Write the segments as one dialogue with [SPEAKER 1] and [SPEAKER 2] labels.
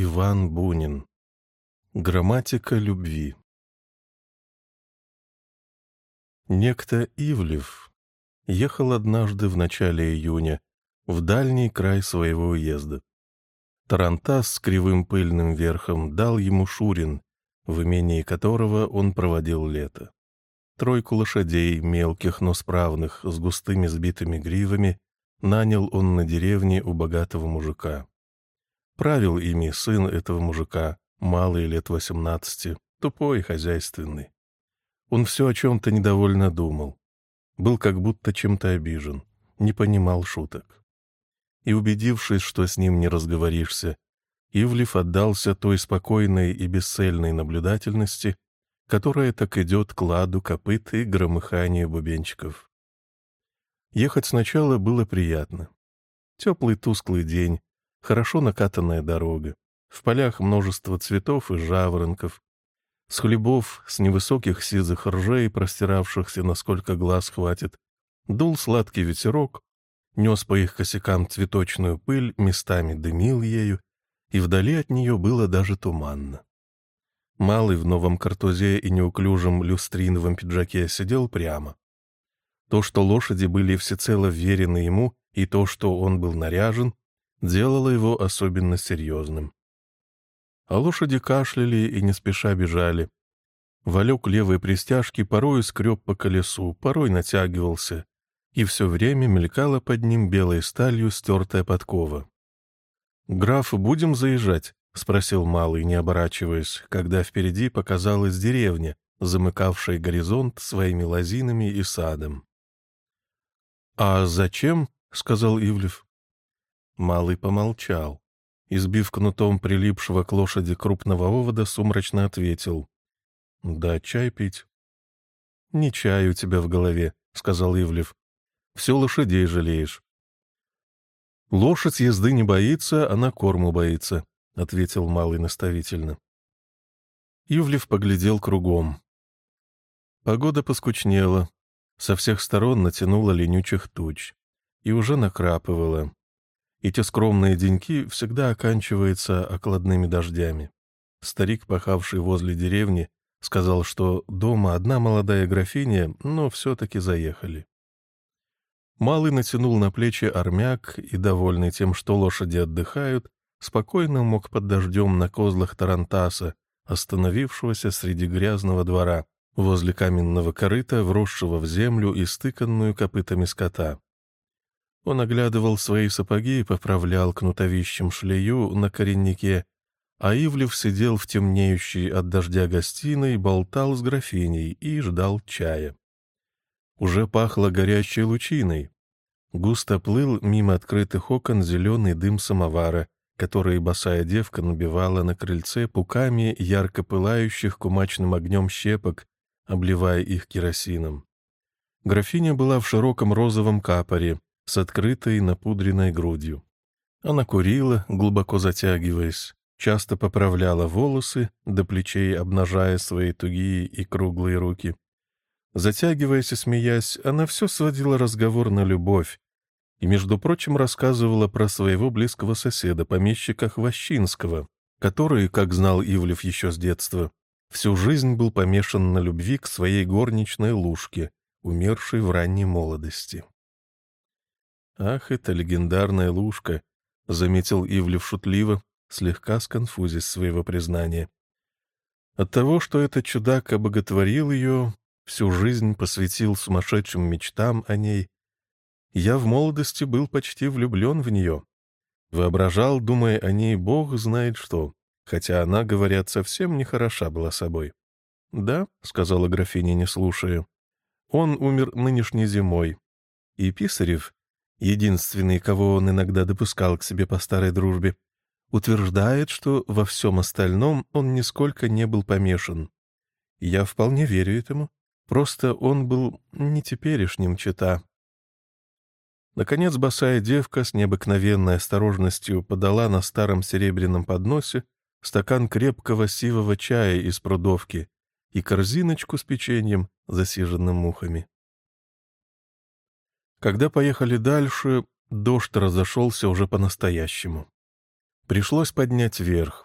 [SPEAKER 1] Иван Бунин. Грамматика любви. Некто Ивлев ехал однажды в начале июня в дальний край своего уезда. Тарантас с кривым пыльным верхом дал ему Шурин, в имении которого он проводил лето. Тройку лошадей, мелких, но справных, с густыми сбитыми гривами, нанял он на деревне у богатого мужика. Правил ими сын этого мужика, малый лет восемнадцати, тупой, хозяйственный. Он все о чем-то недовольно думал. Был как будто чем-то обижен, не понимал шуток. И убедившись, что с ним не разговоришься, Ивлев отдался той спокойной и бесцельной наблюдательности, которая так идет к ладу копыт и громыханию бубенчиков. Ехать сначала было приятно. Теплый тусклый день, хорошо накатанная дорога, в полях множество цветов и жаворонков, с хлебов, с невысоких сизых ржей, простиравшихся, насколько глаз хватит, дул сладкий ветерок, нес по их косякам цветочную пыль, местами дымил ею, и вдали от нее было даже туманно. Малый в новом картузе и неуклюжем люстриновом пиджаке сидел прямо. То, что лошади были всецело верены ему, и то, что он был наряжен, делало его особенно серьезным. А лошади кашляли и не спеша бежали. Валек левой пристяжки порой скреб по колесу, порой натягивался, и все время мелькала под ним белой сталью стертая подкова. «Граф, будем заезжать?» — спросил Малый, не оборачиваясь, когда впереди показалась деревня, замыкавшая горизонт своими лозинами и садом. «А зачем?» — сказал Ивлев. Малый помолчал. Избив кнутом прилипшего к лошади крупного овода, сумрачно ответил. «Да, чай пить». «Не чай у тебя в голове», — сказал Ивлев. «Все лошадей жалеешь». «Лошадь езды не боится, она корму боится», — ответил Малый наставительно. Ивлев поглядел кругом. Погода поскучнела, со всех сторон натянула ленючих туч и уже накрапывала. Эти скромные деньки всегда оканчиваются окладными дождями. Старик, пахавший возле деревни, сказал, что дома одна молодая графиня, но все-таки заехали. Малый натянул на плечи армяк и, довольный тем, что лошади отдыхают, спокойно мог под дождем на козлах Тарантаса, остановившегося среди грязного двора, возле каменного корыта, вросшего в землю и стыканную копытами скота. Он оглядывал свои сапоги и поправлял кнутовищем шлею на кореннике, а Ивлев сидел в темнеющей от дождя гостиной, болтал с графиней и ждал чая. Уже пахло горячей лучиной. Густо плыл мимо открытых окон зеленый дым самовара, который босая девка набивала на крыльце пуками ярко пылающих кумачным огнем щепок, обливая их керосином. Графиня была в широком розовом капоре, с открытой напудренной грудью. Она курила, глубоко затягиваясь, часто поправляла волосы, до плечей обнажая свои тугие и круглые руки. Затягиваясь и смеясь, она все сводила разговор на любовь, и, между прочим, рассказывала про своего близкого соседа, помещика Хвощинского, который, как знал Ивлев еще с детства, всю жизнь был помешан на любви к своей горничной Лушке, умершей в ранней молодости. «Ах, это легендарная лужка», — заметил Ивлев шутливо, слегка сконфузив своего признания. От того, что этот чудак обоготворил ее, всю жизнь посвятил сумасшедшим мечтам о ней, я в молодости был почти влюблен в нее. Воображал, думая о ней, бог знает что, хотя она, говорят, совсем не хороша была собой. «Да», — сказала графиня, не слушая, — «он умер нынешней зимой, и Писарев, единственный, кого он иногда допускал к себе по старой дружбе, утверждает, что во всем остальном он нисколько не был помешан. Я вполне верю этому. Просто он был не теперешним чита. Наконец босая девка с необыкновенной осторожностью подала на старом серебряном подносе стакан крепкого сивого чая из прудовки и корзиночку с печеньем, засиженным мухами. Когда поехали дальше, дождь разошелся уже по-настоящему. Пришлось поднять верх.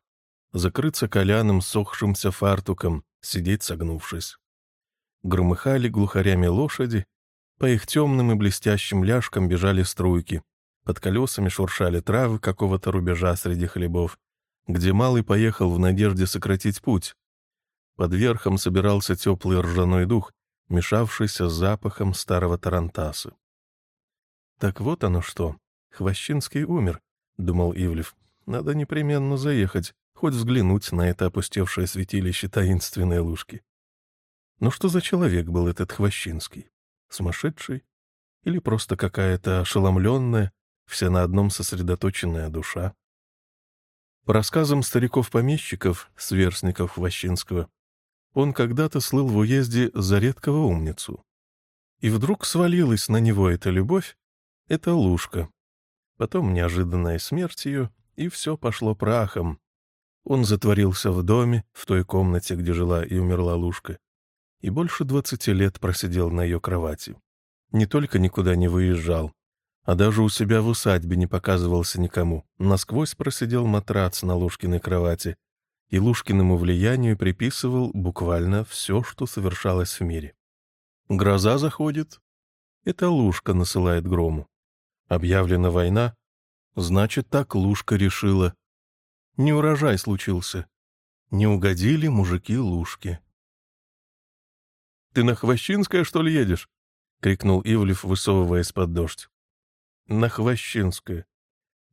[SPEAKER 1] закрыться коляным сохшимся фартуком, сидеть согнувшись. Громыхали глухарями лошади, по их темным и блестящим ляжкам бежали струйки, под колесами шуршали травы какого-то рубежа среди хлебов, где малый поехал в надежде сократить путь. Под верхом собирался теплый ржаной дух, мешавшийся с запахом старого тарантаса. «Так вот оно что, Хвощинский умер», — думал Ивлев. «Надо непременно заехать, хоть взглянуть на это опустевшее святилище таинственной лужки». Но что за человек был этот Хвощинский? Сумасшедший? Или просто какая-то ошеломленная, вся на одном сосредоточенная душа? По рассказам стариков-помещиков, сверстников Хвощинского, он когда-то слыл в уезде за редкого умницу. И вдруг свалилась на него эта любовь, эта лужка. Потом неожиданная смерть ее, и все пошло прахом. Он затворился в доме, в той комнате, где жила и умерла лужка, и больше двадцати лет просидел на ее кровати. Не только никуда не выезжал, а даже у себя в усадьбе не показывался никому. Насквозь просидел матрац на Лушкиной кровати, и Лушкиному влиянию приписывал буквально все, что совершалось в мире. Гроза заходит. Это Лушка насылает грому. Объявлена война. Значит, так Лушка решила. Не урожай случился. Не угодили мужики Лушки. «Ты на Хвощинское, что ли, едешь?» — крикнул Ивлев, высовываясь под дождь. «На Хвощинское».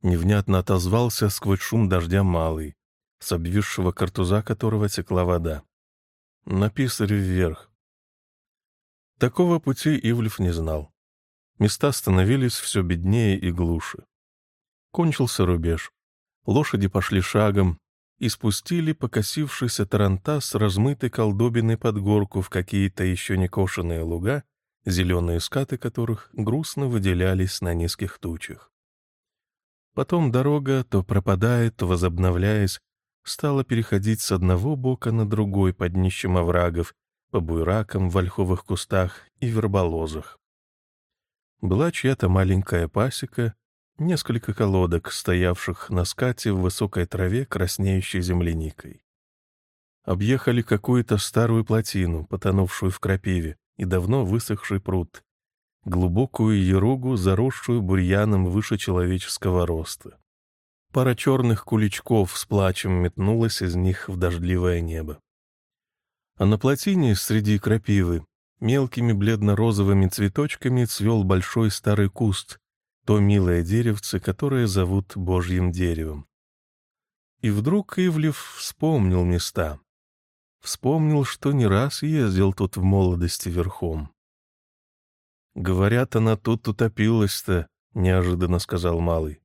[SPEAKER 1] Невнятно отозвался сквозь шум дождя малый, с обвисшего картуза которого текла вода. На вверх. Такого пути Ивлев не знал. Места становились все беднее и глуше. Кончился рубеж. Лошади пошли шагом, и спустили покосившийся тарантас, размытой колдобиной под горку в какие-то еще не кошенные луга, зеленые скаты которых грустно выделялись на низких тучах. Потом дорога, то пропадает, то возобновляясь, стала переходить с одного бока на другой под днищем оврагов, по буйракам в ольховых кустах и верболозах. Была чья-то маленькая пасека, несколько колодок, стоявших на скате в высокой траве, краснеющей земляникой. Объехали какую-то старую плотину, потонувшую в крапиве, и давно высохший пруд, глубокую еругу, заросшую бурьяном выше человеческого роста. Пара черных куличков с плачем метнулась из них в дождливое небо. А на плотине среди крапивы мелкими бледно-розовыми цветочками цвел большой старый куст, то милое деревце, которое зовут Божьим деревом. И вдруг Ивлев вспомнил места. Вспомнил, что не раз ездил тут в молодости верхом. «Говорят, она тут утопилась-то», — неожиданно сказал Малый.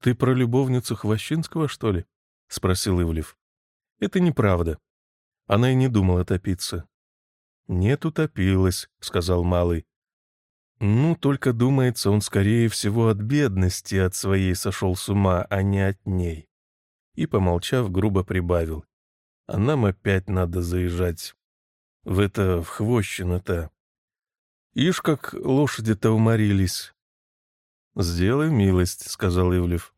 [SPEAKER 1] «Ты про любовницу Хвощинского, что ли?» — спросил Ивлев. «Это неправда. Она и не думала топиться». «Нет, утопилась», — сказал Малый. Ну, только думается, он скорее всего от бедности от своей сошел с ума, а не от ней. И, помолчав, грубо прибавил. А нам опять надо заезжать. В это, в Хвощино-то. Ишь, как лошади-то уморились. «Сделай милость», — сказал Ивлев.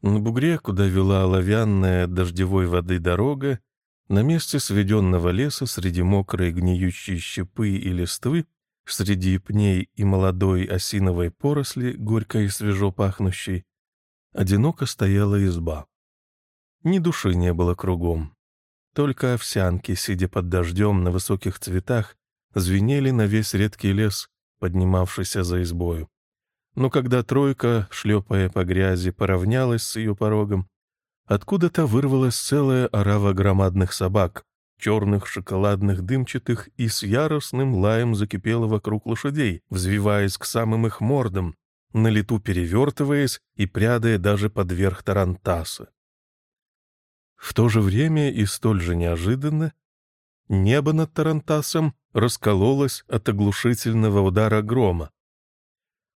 [SPEAKER 1] На бугре, куда вела оловянная дождевой воды дорога, на месте сведенного леса среди мокрой гниющей щепы и листвы Среди пней и молодой осиновой поросли, горько и свежо пахнущей, одиноко стояла изба. Ни души не было кругом. Только овсянки, сидя под дождем на высоких цветах, звенели на весь редкий лес, поднимавшийся за избою. Но когда тройка, шлепая по грязи, поравнялась с ее порогом, откуда-то вырвалась целая орава громадных собак, черных, шоколадных, дымчатых, и с яростным лаем закипела вокруг лошадей, взвиваясь к самым их мордам, на лету перевертываясь и прядая даже под верх тарантаса. В то же время и столь же неожиданно небо над тарантасом раскололось от оглушительного удара грома.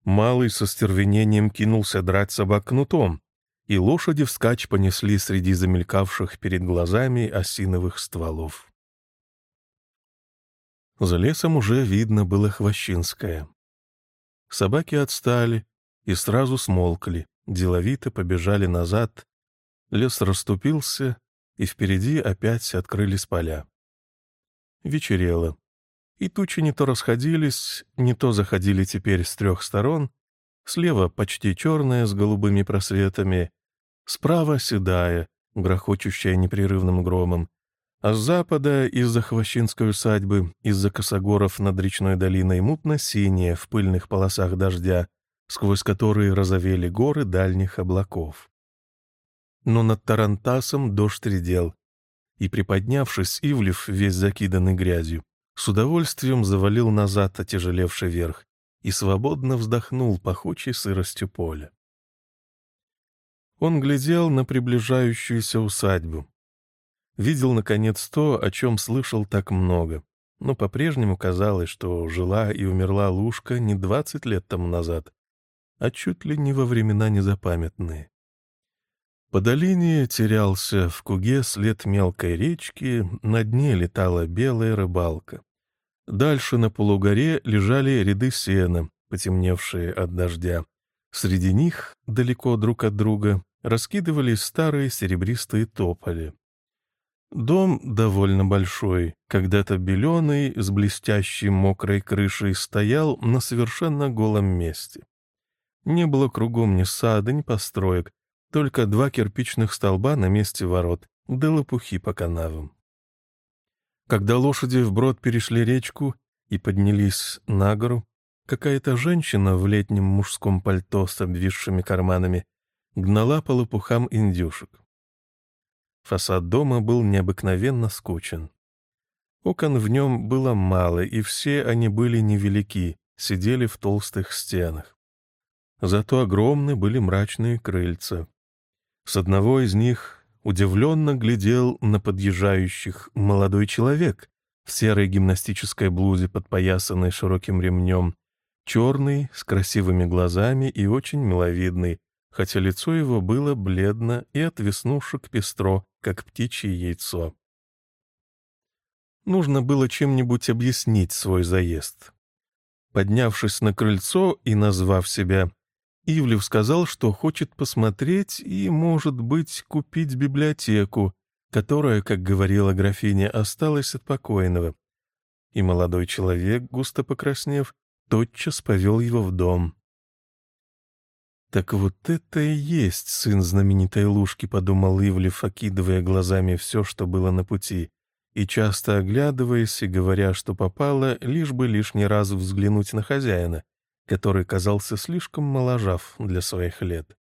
[SPEAKER 1] Малый со стервенением кинулся драть собак кнутом, и лошади вскачь понесли среди замелькавших перед глазами осиновых стволов. За лесом уже видно было Хвощинское. Собаки отстали и сразу смолкли, деловито побежали назад, Лес расступился, и впереди опять открылись поля. Вечерело, и тучи не то расходились, не то заходили теперь с трех сторон, слева почти черная с голубыми просветами, справа седая, грохочущая непрерывным громом, а с запада из-за хвощинской усадьбы, из-за косогоров над речной долиной мутно-синяя в пыльных полосах дождя, сквозь которые разовели горы дальних облаков. Но над Тарантасом дождь редел, и, приподнявшись, Ивлев, весь закиданный грязью, с удовольствием завалил назад отяжелевший верх и свободно вздохнул пахучей сыростью поля. Он глядел на приближающуюся усадьбу. Видел, наконец, то, о чем слышал так много, но по-прежнему казалось, что жила и умерла Лушка не двадцать лет тому назад, а чуть ли не во времена незапамятные. По долине терялся в куге след мелкой речки, на дне летала белая рыбалка. Дальше на полугоре лежали ряды сена, потемневшие от дождя. Среди них, далеко друг от друга, раскидывались старые серебристые тополи. Дом довольно большой, когда-то беленый, с блестящей мокрой крышей, стоял на совершенно голом месте. Не было кругом ни сада, ни построек, только два кирпичных столба на месте ворот, да лопухи по канавам. Когда лошади вброд перешли речку и поднялись на гору, какая-то женщина в летнем мужском пальто с обвисшими карманами гнала по лопухам индюшек. Фасад дома был необыкновенно скучен. Окон в нем было мало, и все они были невелики, сидели в толстых стенах. Зато огромны были мрачные крыльца, с одного из них удивленно глядел на подъезжающих молодой человек в серой гимнастической блузе, подпоясанной широким ремнем, черный, с красивыми глазами и очень миловидный, хотя лицо его было бледно и от веснушек пестро, как птичье яйцо. Нужно было чем-нибудь объяснить свой заезд. Поднявшись на крыльцо и назвав себя Ивлев сказал, что хочет посмотреть и, может быть, купить библиотеку, которая, как говорила графиня, осталась от покойного. И молодой человек, густо покраснев, тотчас повел его в дом. «Так вот это и есть сын знаменитой Лужки», — подумал Ивлев, окидывая глазами все, что было на пути, и часто оглядываясь и говоря, что попало, лишь бы лишний раз взглянуть на хозяина, который казался слишком моложав для своих лет.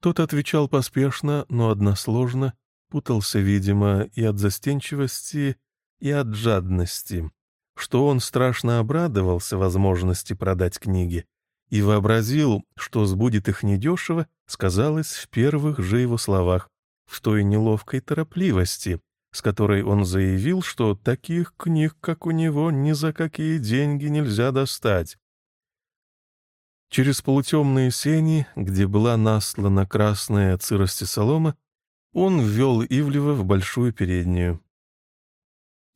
[SPEAKER 1] Тот отвечал поспешно, но односложно, путался, видимо, и от застенчивости, и от жадности, что он страшно обрадовался возможности продать книги и вообразил, что сбудет их недешево, сказалось в первых же его словах, в той неловкой торопливости, с которой он заявил, что таких книг, как у него, ни за какие деньги нельзя достать, Через полутемные сени, где была наслана красная от солома, он ввел Ивлева в большую переднюю.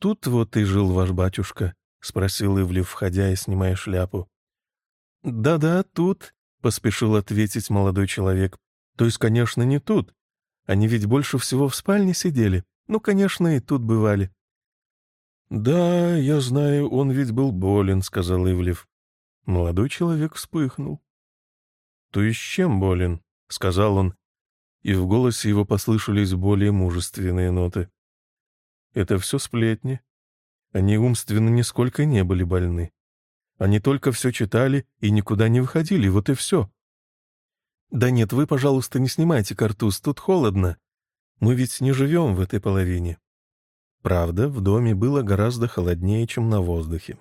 [SPEAKER 1] «Тут вот и жил ваш батюшка», — спросил Ивлев, входя и снимая шляпу. «Да-да, тут», — поспешил ответить молодой человек. «То есть, конечно, не тут. Они ведь больше всего в спальне сидели. Ну, конечно, и тут бывали». «Да, я знаю, он ведь был болен», — сказал Ивлев. Молодой человек вспыхнул. «То есть чем болен?» — сказал он, и в голосе его послышались более мужественные ноты. «Это все сплетни. Они умственно нисколько не были больны. Они только все читали и никуда не выходили, вот и все. Да нет, вы, пожалуйста, не снимайте картуз, тут холодно. Мы ведь не живем в этой половине». Правда, в доме было гораздо холоднее, чем на воздухе.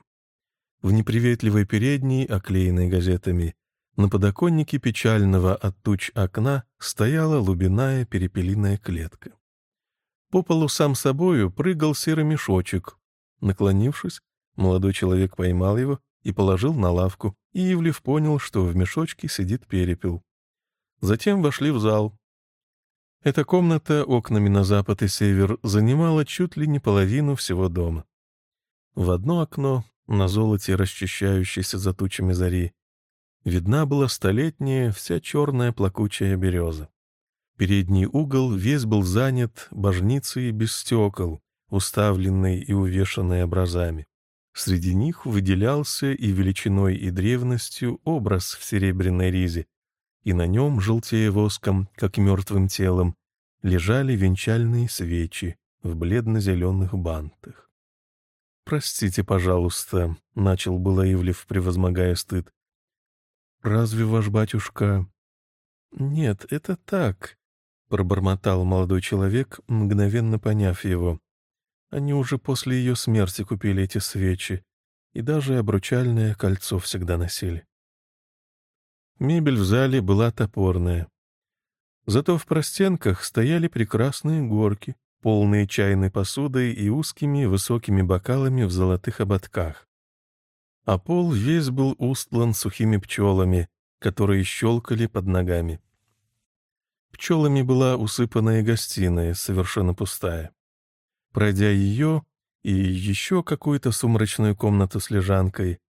[SPEAKER 1] В неприветливой передней, оклеенной газетами, на подоконнике печального от туч окна стояла лубиная перепелиная клетка. По полу сам собою прыгал серый мешочек. Наклонившись, молодой человек поймал его и положил на лавку, и Ивлев понял, что в мешочке сидит перепел. Затем вошли в зал. Эта комната окнами на запад и север занимала чуть ли не половину всего дома. В одно окно на золоте, расчищающейся за тучами зари, видна была столетняя, вся черная плакучая береза. Передний угол весь был занят божницей без стекол, уставленной и увешанной образами. Среди них выделялся и величиной, и древностью образ в серебряной ризе, и на нем, желтея воском, как мертвым телом, лежали венчальные свечи в бледно-зеленых бантах. «Простите, пожалуйста», — начал было Ивлев, превозмогая стыд. «Разве ваш батюшка...» «Нет, это так», — пробормотал молодой человек, мгновенно поняв его. Они уже после ее смерти купили эти свечи и даже обручальное кольцо всегда носили. Мебель в зале была топорная. Зато в простенках стояли прекрасные горки, полные чайной посудой и узкими высокими бокалами в золотых ободках. А пол весь был устлан сухими пчелами, которые щелкали под ногами. Пчелами была усыпанная гостиная, совершенно пустая. Пройдя ее и еще какую-то сумрачную комнату с лежанкой,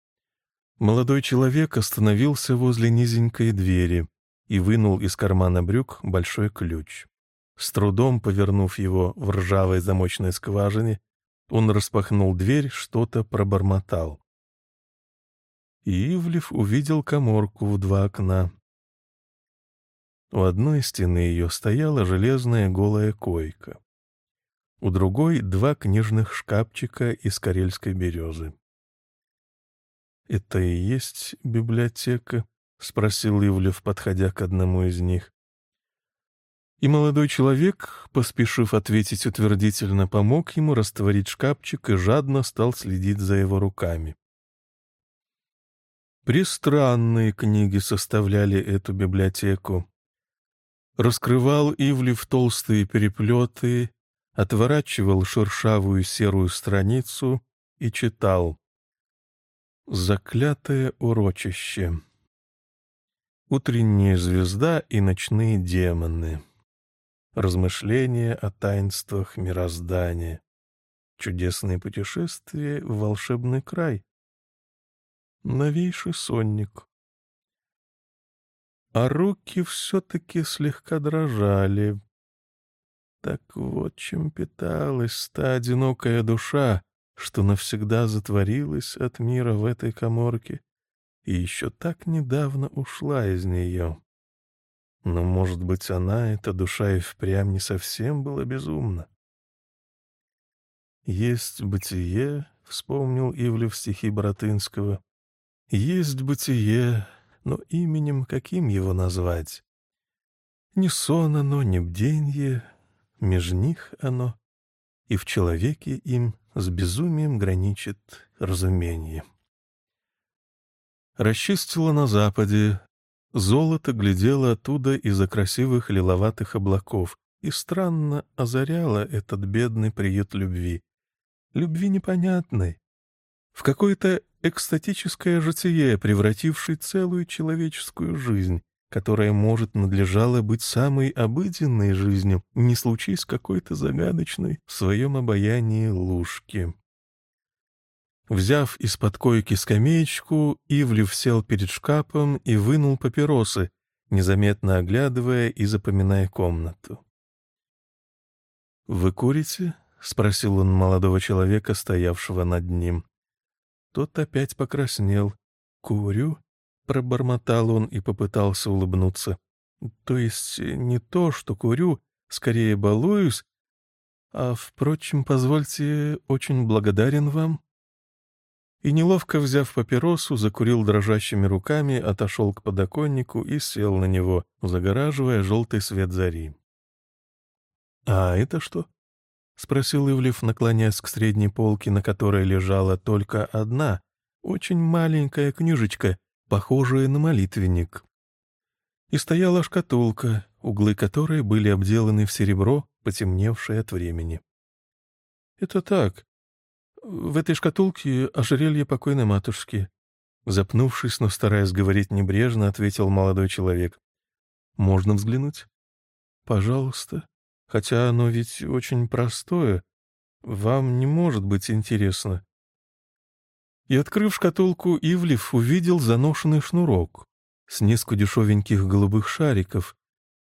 [SPEAKER 1] молодой человек остановился возле низенькой двери и вынул из кармана брюк большой ключ. С трудом повернув его в ржавой замочной скважине, он распахнул дверь, что-то пробормотал. И Ивлев увидел коморку в два окна. У одной стены ее стояла железная голая койка у другой — два книжных шкафчика из карельской березы. «Это и есть библиотека?» — спросил Ивлев, подходя к одному из них. И молодой человек, поспешив ответить утвердительно, помог ему растворить шкафчик и жадно стал следить за его руками. Пристранные книги составляли эту библиотеку. Раскрывал Ивлев толстые переплеты отворачивал шершавую серую страницу и читал. «Заклятое урочище», «Утренняя звезда и ночные демоны», «Размышления о таинствах мироздания», «Чудесное путешествие в волшебный край», «Новейший сонник». А руки все-таки слегка дрожали, так вот чем питалась та одинокая душа, что навсегда затворилась от мира в этой коморке и еще так недавно ушла из нее. Но, может быть, она, эта душа, и впрямь не совсем была безумна. «Есть бытие», — вспомнил Ивлев стихи Боротынского, — «есть бытие, но именем каким его назвать? Не сон оно, не бденье, меж них оно, и в человеке им с безумием граничит разумение. Расчистило на западе, золото глядело оттуда из-за красивых лиловатых облаков и странно озаряло этот бедный приют любви. Любви непонятной, в какое-то экстатическое житие, превратившей целую человеческую жизнь, которая, может, надлежала быть самой обыденной жизнью, не случись какой-то загадочной в своем обаянии лужки. Взяв из-под койки скамеечку, Ивлев сел перед шкафом и вынул папиросы, незаметно оглядывая и запоминая комнату. «Вы курите?» — спросил он молодого человека, стоявшего над ним. Тот опять покраснел. «Курю?» Пробормотал он и попытался улыбнуться. То есть э, не то, что курю, скорее балуюсь, а, впрочем, позвольте, очень благодарен вам. И, неловко взяв папиросу, закурил дрожащими руками, отошел к подоконнику и сел на него, загораживая желтый свет зари. «А это что?» — спросил Ивлев, наклоняясь к средней полке, на которой лежала только одна, очень маленькая книжечка похожее на молитвенник. И стояла шкатулка, углы которой были обделаны в серебро, потемневшее от времени. «Это так. В этой шкатулке ожерелье покойной матушки». Запнувшись, но стараясь говорить небрежно, ответил молодой человек. «Можно взглянуть?» «Пожалуйста. Хотя оно ведь очень простое. Вам не может быть интересно и, открыв шкатулку, Ивлев увидел заношенный шнурок с несколько дешевеньких голубых шариков,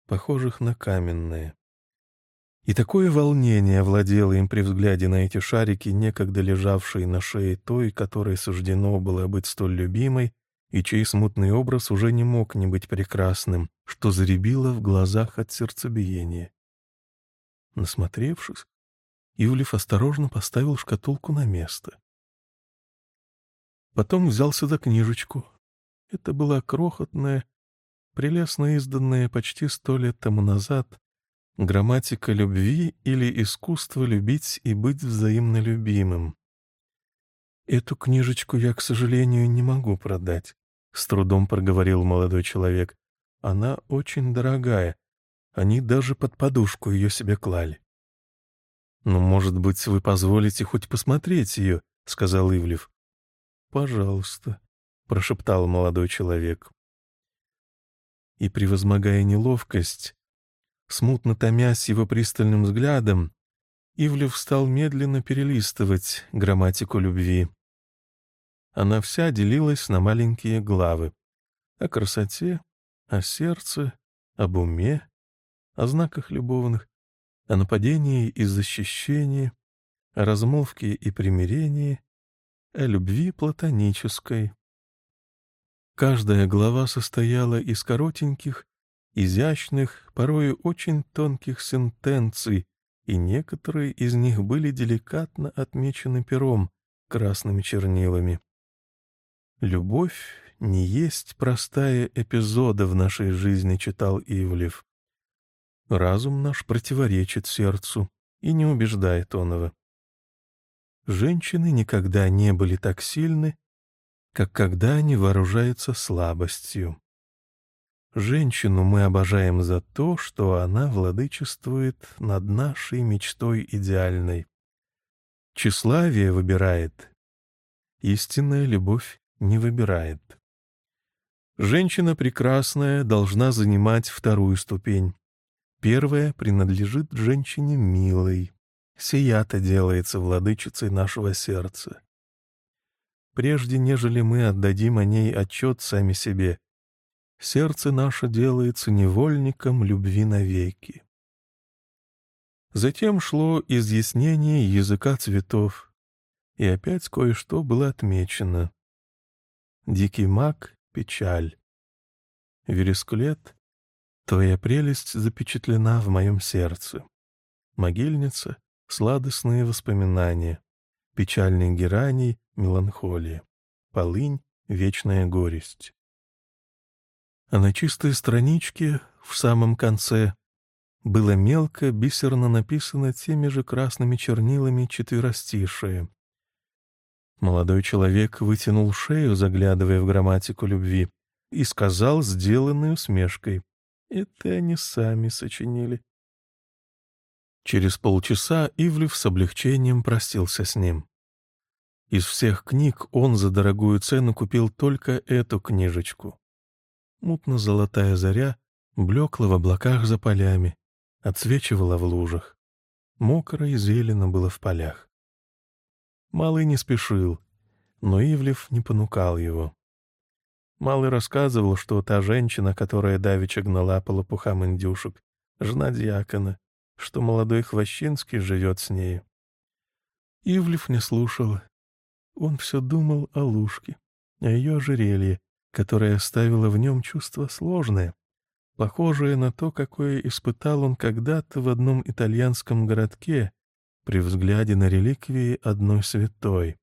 [SPEAKER 1] похожих на каменные. И такое волнение овладело им при взгляде на эти шарики, некогда лежавшие на шее той, которой суждено было быть столь любимой, и чей смутный образ уже не мог не быть прекрасным, что заребило в глазах от сердцебиения. Насмотревшись, Ивлев осторожно поставил шкатулку на место. Потом взялся за книжечку. Это была крохотная, прелестно изданная почти сто лет тому назад «Грамматика любви» или «Искусство любить и быть взаимно любимым». «Эту книжечку я, к сожалению, не могу продать», — с трудом проговорил молодой человек. «Она очень дорогая. Они даже под подушку ее себе клали». «Ну, может быть, вы позволите хоть посмотреть ее», — сказал Ивлев. «Пожалуйста», — прошептал молодой человек. И, превозмогая неловкость, смутно томясь его пристальным взглядом, Ивлев стал медленно перелистывать грамматику любви. Она вся делилась на маленькие главы. О красоте, о сердце, об уме, о знаках любовных, о нападении и защищении, о размолвке и примирении, о любви платонической. Каждая глава состояла из коротеньких, изящных, порою очень тонких сентенций, и некоторые из них были деликатно отмечены пером, красными чернилами. «Любовь не есть простая эпизода в нашей жизни», — читал Ивлев. «Разум наш противоречит сердцу и не убеждает оного. Женщины никогда не были так сильны, как когда они вооружаются слабостью. Женщину мы обожаем за то, что она владычествует над нашей мечтой идеальной. Тщеславие выбирает. Истинная любовь не выбирает. Женщина прекрасная должна занимать вторую ступень. Первая принадлежит женщине милой. Сия-то делается владычицей нашего сердца. Прежде, нежели мы отдадим о ней отчет сами себе, сердце наше делается невольником любви навеки. Затем шло изъяснение языка цветов, и опять кое-что было отмечено. Дикий маг — печаль. Верескулет — твоя прелесть запечатлена в моем сердце. Могильница — сладостные воспоминания. Печальный гераний — меланхолия. Полынь — вечная горесть. А на чистой страничке, в самом конце, было мелко, бисерно написано теми же красными чернилами четверостишие. Молодой человек вытянул шею, заглядывая в грамматику любви, и сказал, сделанной усмешкой, «Это они сами сочинили». Через полчаса Ивлев с облегчением простился с ним. Из всех книг он за дорогую цену купил только эту книжечку. Мутно-золотая заря блекла в облаках за полями, отсвечивала в лужах. Мокро и зелено было в полях. Малый не спешил, но Ивлев не понукал его. Малый рассказывал, что та женщина, которая давеча гнала по лопухам индюшек, жена дьякона, что молодой Хвощинский живет с нею. Ивлев не слушал. Он все думал о Лужке, о ее ожерелье, которое оставило в нем чувство сложное, похожее на то, какое испытал он когда-то в одном итальянском городке, при взгляде на реликвии одной святой.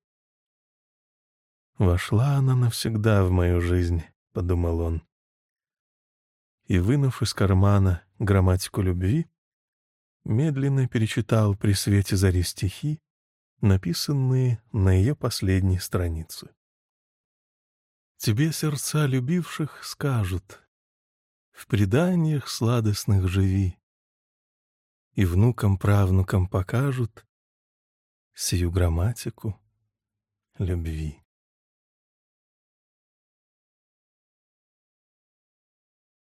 [SPEAKER 1] «Вошла она навсегда в мою жизнь», — подумал он. И, вынув из кармана грамматику любви, медленно перечитал при свете зари стихи, написанные на ее последней странице. Тебе сердца любивших скажут, В преданиях сладостных живи, и внукам-правнукам покажут сию грамматику любви.